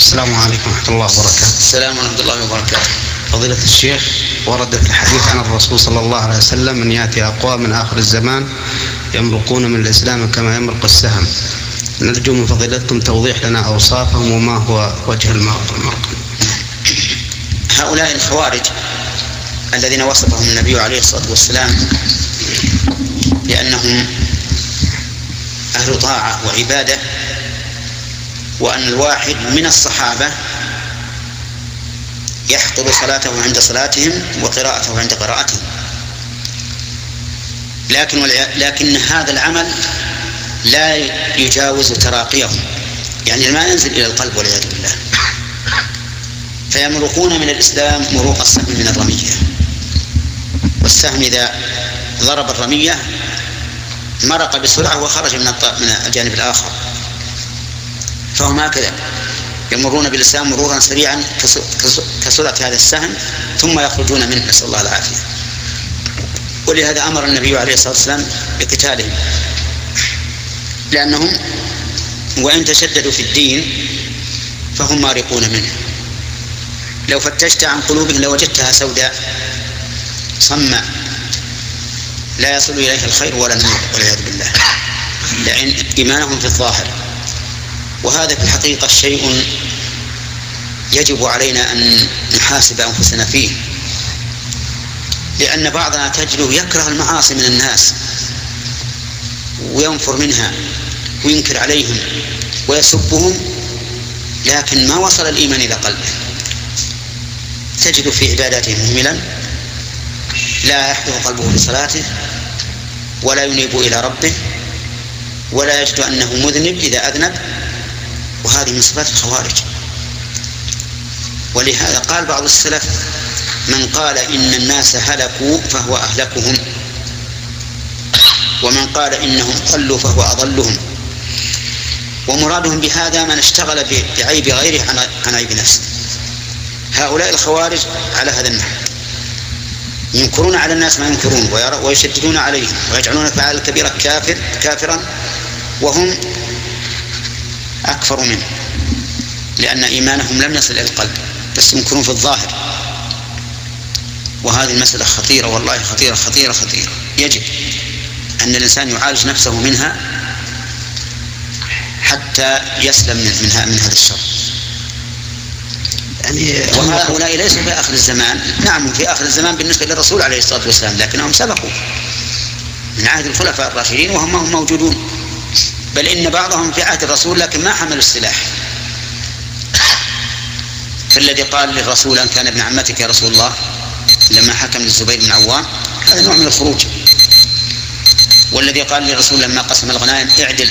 السلام عليكم ورحمة الله وبركاته. السلام ورحمة الله وبركاته. فضيلة الشيخ ورد في الحديث عن الرسول صلى الله عليه وسلم أن يأتي أقوام من آخر الزمان يمرقون من الإسلام كما يمرق السهم. نرجو من فضيلتكم توضيح لنا أوصافهم وما هو وجه المرق. هؤلاء الخوارج الذين وصفهم النبي عليه الصلاة والسلام بأنهم أهل طاعة وعبادة وأن الواحد من الصحابة يحقر صلاته عند صلاتهم وقراءته عند قراءتهم. لكن لكن هذا العمل لا يجاوز تراقيهم. يعني ما ينزل إلى القلب والعياذ بالله. فيمرقون من الإسلام مروق السهم من الرمية. والسهم إذا ضرب الرمية مرق بسرعة وخرج من من الجانب الآخر. فهم هكذا. يمرون بالإسلام مرورا سريعا كسرعة هذا السهم ثم يخرجون منه. نسأل الله العافية. ولهذا أمر النبي عليه الصلاة والسلام بقتالهم. لأنهم وإن تشددوا في الدين فهم مارقون منه. لو فتشت عن قلوبهم لوجدتها سوداء صماء لا يصل إليها الخير ولا النور والعياذ بالله. لأن إيمانهم في الظاهر. وهذا في الحقيقة شيء يجب علينا أن نحاسب أنفسنا فيه. لأن بعضنا تجده يكره المعاصي من الناس وينفر منها وينكر عليهم ويسبهم لكن ما وصل الإيمان إلى قلبه. تجد في عباداته مهملا لا يحفظ قلبه لصلاته ولا ينيب إلى ربه ولا يجد أنه مذنب إذا أذنب وهذه من صفات الخوارج ولهذا قال بعض السلف من قال إن الناس هلكوا فهو أهلكهم ومن قال إنهم ضلوا فهو أضلهم. ومرادهم بهذا من اشتغل بعيب غيره عن عيب نفسه هؤلاء الخوارج على هذا النحو. ينكرون على الناس ما ينكرون ويشددون عليهم ويجعلون الفعل الكبيرة كافر كافرا وهم أكفر منه لأن إيمانهم لم يصل إلى القلب بس ينكرون في الظاهر. وهذه المسألة خطيرة والله خطيرة خطيرة خطيرة. يجب أن الإنسان يعالج نفسه منها حتى يسلم من من هذا الشر. يعني وهؤلاء ليسوا في آخر الزمان. نعم في آخر الزمان بالنسبة للرسول عليه الصلاة والسلام لكنهم سبقوا من عهد الخلفاء الراشدين وهم موجودون. بل إن بعضهم في عهد الرسول لكن ما حملوا السلاح. فالذي قال للرسول أن كان ابن عمتك يا رسول الله؟ لما حكم للزبير بن عوام هذا نوع من الخروج. والذي قال للرسول لما قسم الغنائم اعدل.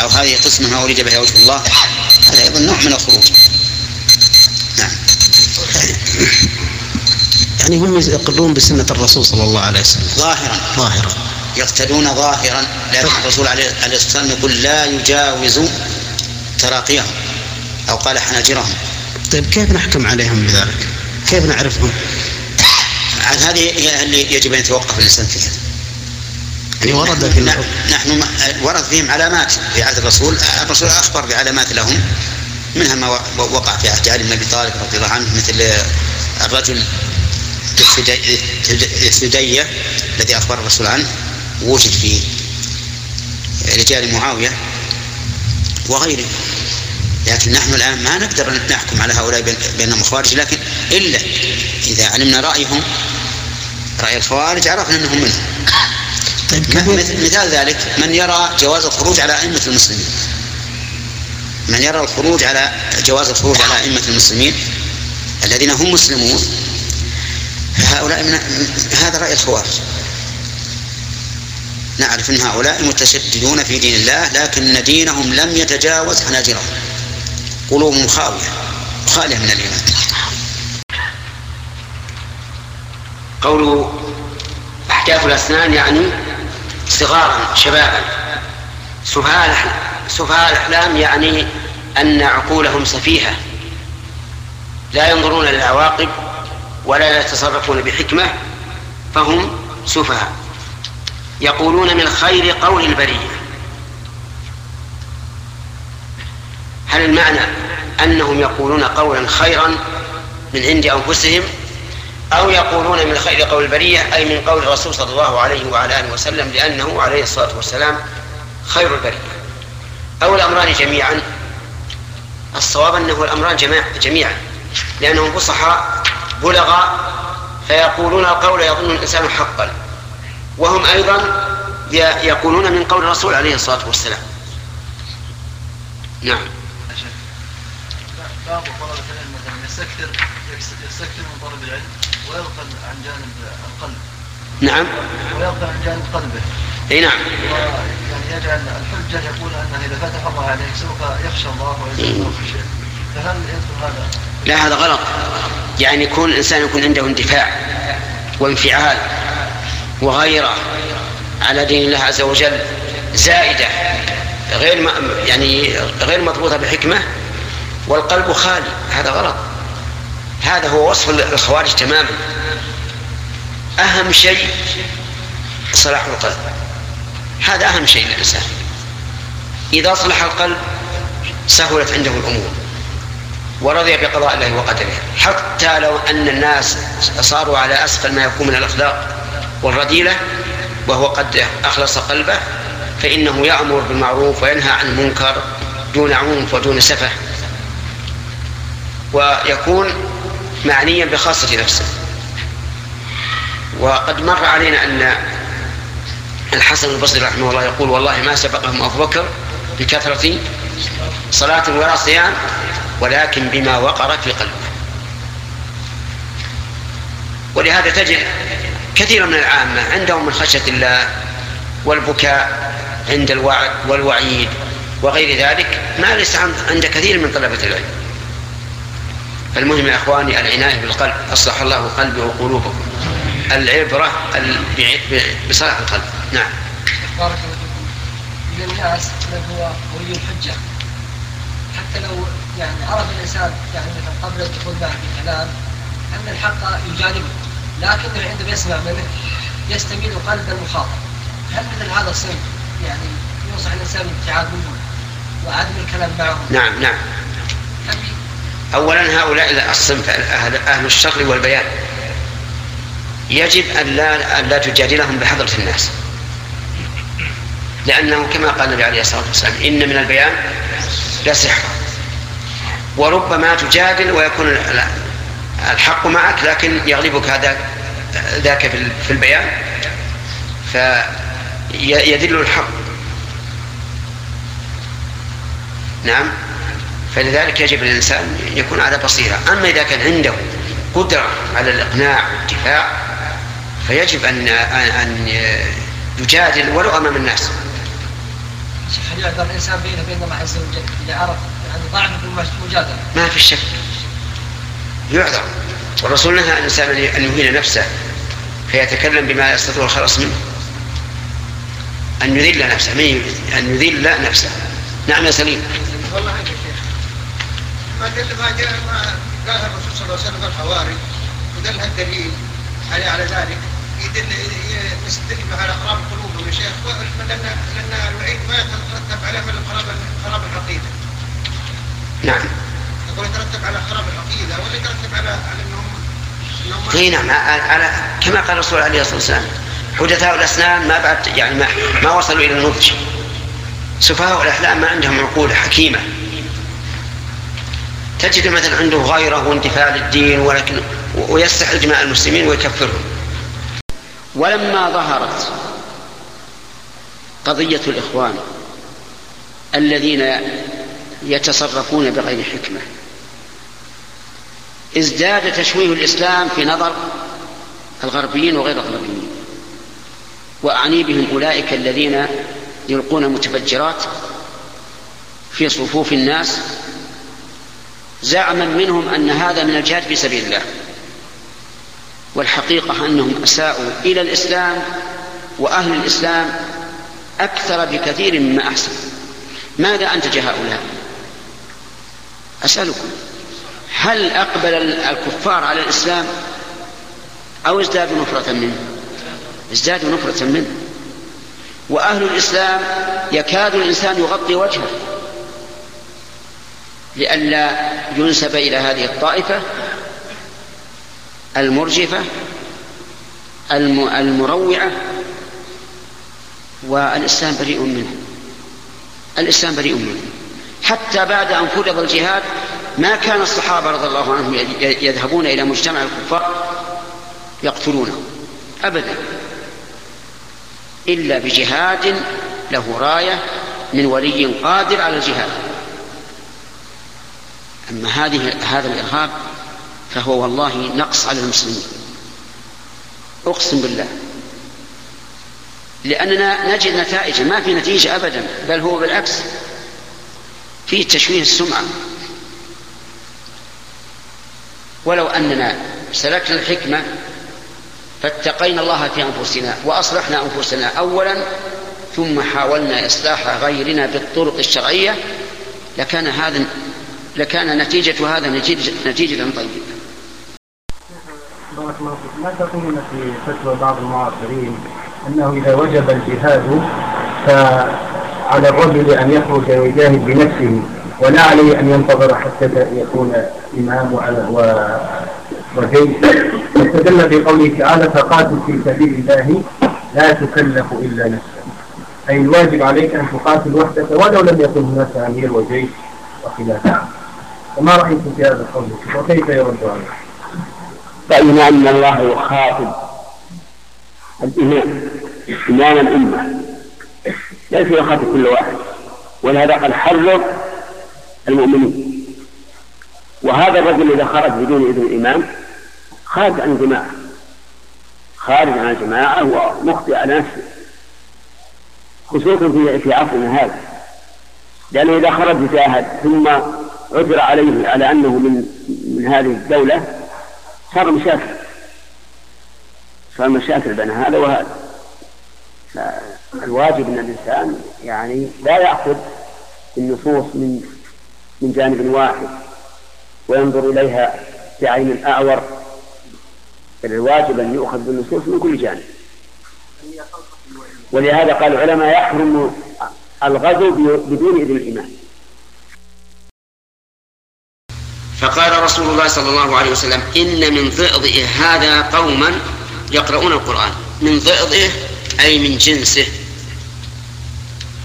أو هذه قسمة ما أريد بها وجه الله. هذا أيضا نوع من الخروج. نعم. يعني هم يقرون بسنة الرسول صلى الله عليه وسلم. ظاهرا. ظاهرا. يقتدون ظاهرا لكن الرسول عليه الصلاة والسلام يقول لا يجاوز تراقيهم أو قال حناجرهم. طيب كيف نحكم عليهم بذلك؟ كيف نعرفهم؟ هذه هي اللي يجب أن يتوقف الإنسان فيها. يعني ورد في نحن ورد فيهم علامات في عهد الرسول. الرسول أخبر بعلامات لهم. منها ما وقع في عهد علي بن أبي طالب رضي الله عنه مثل الرجل الثدية الذي أخبر الرسول عنه. وجد في رجال معاوية وغيره لكن نحن الآن ما نقدر نحكم على هؤلاء بأنهم خوارج لكن إلا إذا علمنا رأيهم رأي الخوارج عرفنا أنهم منهم. طيب مثال ذلك من يرى جواز الخروج على أئمة المسلمين؟ من يرى الخروج على جواز الخروج على أئمة المسلمين الذين هم مسلمون؟ فهؤلاء من هذا رأي الخوارج. نعرف أن هؤلاء متشددون في دين الله لكن دينهم لم يتجاوز حناجرهم. قلوبهم خاوية خالية من الإيمان. قوله أحداث الأسنان يعني صغارا شبابا. سفهاء سفهاء الأحلام يعني أن عقولهم سفيهة. لا ينظرون للعواقب ولا يتصرفون بحكمة فهم سفهاء. يقولون من خير قول البرية هل المعنى أنهم يقولون قولا خيرا من عند أنفسهم أو يقولون من خير قول البرية أي من قول الرسول صلى الله عليه وعلى آله وسلم لأنه عليه الصلاة والسلام خير البرية؟ أو الأمران جميعا؟ الصواب أنه الأمران جميعا. لأنهم فصحاء بلغاء فيقولون القول يظن الإنسان حقا. وهم أيضا يقولون من قول الرسول عليه الصلاة والسلام. نعم. بعض طلبة العلم مثلا يستكثر يستكثر من طلب العلم ويغفل عن جانب القلب. نعم. ويغفل عن جانب قلبه. أي نعم. يعني يجعل الحجة يقول أنه إذا فتح الله عليه سوف يخشى الله ويزيد في شيء فهل يدخل هذا؟ لا هذا غلط. يعني يكون الإنسان يكون عنده اندفاع وانفعال. وغيره على دين الله عز وجل زائدة غير يعني غير مضبوطة بحكمة والقلب خالي هذا غلط. هذا هو وصف الخوارج تماما. أهم شيء صلاح القلب. هذا أهم شيء للإنسان. إذا صلح القلب سهلت عنده الأمور. ورضي بقضاء الله وقدره. حتى لو أن الناس صاروا على أسفل ما يكون من الأخلاق والرذيلة وهو قد أخلص قلبه فإنه يأمر بالمعروف وينهى عن المنكر دون عنف ودون سفه ويكون معنيا بخاصة نفسه. وقد مر علينا أن الحسن البصري رحمه الله يقول والله ما سبقهم أبو بكر بكثرة صلاة ولا صيام ولكن بما وقر في قلبه. ولهذا تجد كثيرا من العامة عندهم من خشية الله والبكاء عند الوعد والوعيد وغير ذلك ما ليس عند كثير من طلبة العلم. فالمهم يا إخواني العناية بالقلب أصلح الله قلبي وقلوبكم. العبرة بصلاح القلب. نعم. بارك الله فيكم. من الناس من هو قوي الحجة حتى لو يعني عرف الإنسان يعني مثلا قبل الدخول معه في كلام أن الحق يجانبه. لكنه عندما يسمع منه يستميل قلب المخاطب. هل مثل هذا الصنف يعني ينصح الإنسان بالابتعاد منه وعدم الكلام معهم نعم نعم. أولا هؤلاء الصنف أهل, أهل الشر والبيان. يجب أن لا, أن لا تجادلهم بحضرة الناس. لأنه كما قال النبي عليه الصلاة والسلام إن من البيان لسحر. وربما تجادل ويكون الحق معك لكن يغلبك هذا ذاك في البيان فيدل الحق نعم فلذلك يجب الإنسان يكون على بصيرة أما إذا كان عنده قدرة على الإقناع والدفاع فيجب أن أن يجادل ولو أمام الناس. هل يعذر الإنسان بينه وبين الله عز وجل إذا عرف يعني ضعف في المجادلة؟ ما في شك. يعذر والرسول نهى الإنسان أن يهين نفسه فيتكلم بما يستطيع الخلاص منه. أن يذل نفسه أن يذل نفسه. نعم يا سليم. والله ما دل ما جاء ما قالها الرسول صلى الله عليه وسلم الحواري ودلها الدليل على على ذلك يدل يستدل على خراب قلوبهم يا شيخ لأن لأن الوعيد ما يترتب عليه من خراب العقيدة. نعم. يقول يترتب على خراب العقيدة ولا يترتب على على انهم إي نعم على كما قال الرسول عليه الصلاة والسلام حدثاء الأسنان ما بعد يعني ما, ما وصلوا إلى النضج سفهاء الاحلام ما عندهم عقول حكيمة. تجد مثلا عنده غيرة واندفاع للدين ولكن ويستحل دماء المسلمين ويكفرهم. ولما ظهرت قضية الإخوان الذين يتصرفون بغير حكمة ازداد تشويه الإسلام في نظر الغربيين وغير الغربيين. وأعني بهم أولئك الذين يلقون متفجرات في صفوف الناس زعما منهم أن هذا من الجهاد في سبيل الله. والحقيقة أنهم أساءوا إلى الإسلام وأهل الإسلام أكثر بكثير مما أحسن. ماذا أنتج هؤلاء؟ أسألكم. هل أقبل الكفار على الإسلام أو ازدادوا نفرة منه؟ ازدادوا نفرة منه. وأهل الإسلام يكاد الإنسان يغطي وجهه لئلا ينسب إلى هذه الطائفة المرجفة المروعة والإسلام بريء منه. الإسلام بريء منه. حتى بعد أن فرض الجهاد ما كان الصحابة رضي الله عنهم يذهبون إلى مجتمع الكفار يقتلونه. أبدا. إلا بجهاد له راية من ولي قادر على الجهاد. أما هذه هذا الإرهاب فهو والله نقص على المسلمين. أقسم بالله. لأننا نجد نتائج ما في نتيجة أبدا بل هو بالعكس. فيه تشويه السمعة. ولو أننا سلكنا الحكمة فاتقينا الله في أنفسنا وأصلحنا أنفسنا أولا ثم حاولنا إصلاح غيرنا بالطرق الشرعية لكان هذا لكان نتيجة هذا نتيجة, نتيجة طيبة. بارك الله فيك. ما تقولون في فتوى بعض المعاصرين أنه إذا وجب الجهاد فعلى الرجل أن يخرج ويجاهد بنفسه. ولا عليه أن ينتظر حتى يكون إمام وجيش. استدل بقوله تعالى فقاتل في سبيل الله لا تكلف إلا نفسك. أي الواجب عليك أن تقاتل وحدك ولو لم يكن هناك أمير وجيش وخلافة. وما رايكم في هذا القول؟ وكيف يرد عليه؟ رأينا أن الله يخاطب الإمام إمام الأمة. ليس يخاطب كل واحد. ولهذا قد حرر المؤمنين. وهذا الرجل إذا خرج بدون إذن الإمام خارج عن الجماعة خارج عن الجماعة ومخطئ على نفسه. خصوصا في في عصرنا هذا. لأنه إذا خرج جاهد ثم عثر عليه على أنه من من هذه الدولة صار مشاكل. صار مشاكل بين هذا وهذا. فالواجب إن الإنسان يعني لا ياخذ النصوص من من جانب واحد وينظر إليها بعين اعور بل الواجب أن يؤخذ بالنصوص من كل جانب. ولهذا قال العلماء يحرم الغزو بدون إذن الإمام. فقال رسول الله صلى الله عليه وسلم إن من ضئضئه هذا قوما يقرؤون القرآن. من ضئضئه أي من جنسه.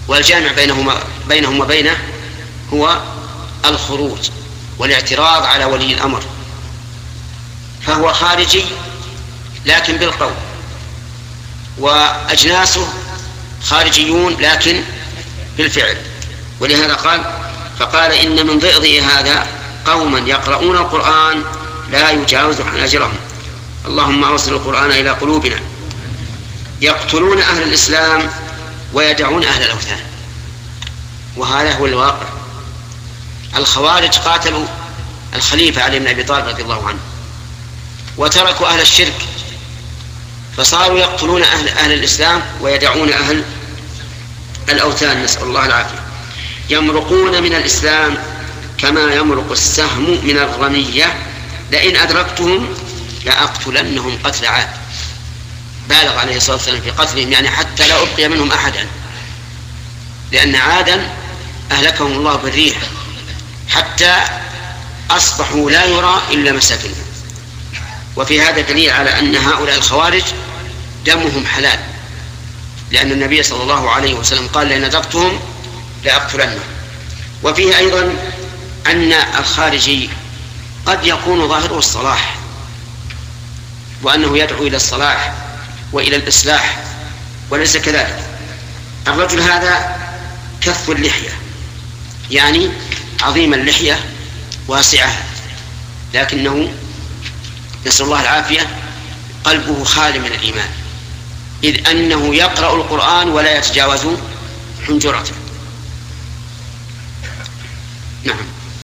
والجامع بينهما بينهم وبينه هو الخروج والاعتراض على ولي الأمر. فهو خارجي لكن بالقول. وأجناسه خارجيون لكن بالفعل. ولهذا قال فقال إن من ضئضئ هذا قوما يقرؤون القرآن لا يجاوز حناجرهم اللهم أوصل القرآن إلى قلوبنا. يقتلون أهل الإسلام ويدعون أهل الأوثان. وهذا هو الواقع. الخوارج قاتلوا الخليفة علي بن أبي طالب رضي الله عنه وتركوا أهل الشرك فصاروا يقتلون أهل, أهل الإسلام ويدعون أهل الأوثان نسأل الله العافية. يمرقون من الإسلام كما يمرق السهم من الرمية لئن أدركتهم لأقتلنهم قتل عاد. بالغ عليه الصلاة والسلام في قتلهم يعني حتى لا أبقي منهم أحدا لأن عادا أهلكهم الله بالريح. حتى أصبحوا لا يرى إلا مساكنهم. وفي هذا دليل على أن هؤلاء الخوارج دمهم حلال. لأن النبي صلى الله عليه وسلم قال لئن أدركتهم لأقتلنهم. وفيه أيضا أن الخارجي قد يكون ظاهره الصلاح وأنه يدعو إلى الصلاح وإلى الإصلاح وليس كذلك. الرجل هذا كف اللحية يعني عظيم اللحية واسعة لكنه نسأل الله العافية قلبه خال من الإيمان إذ أنه يقرأ القرآن ولا يتجاوز حنجرته. نعم.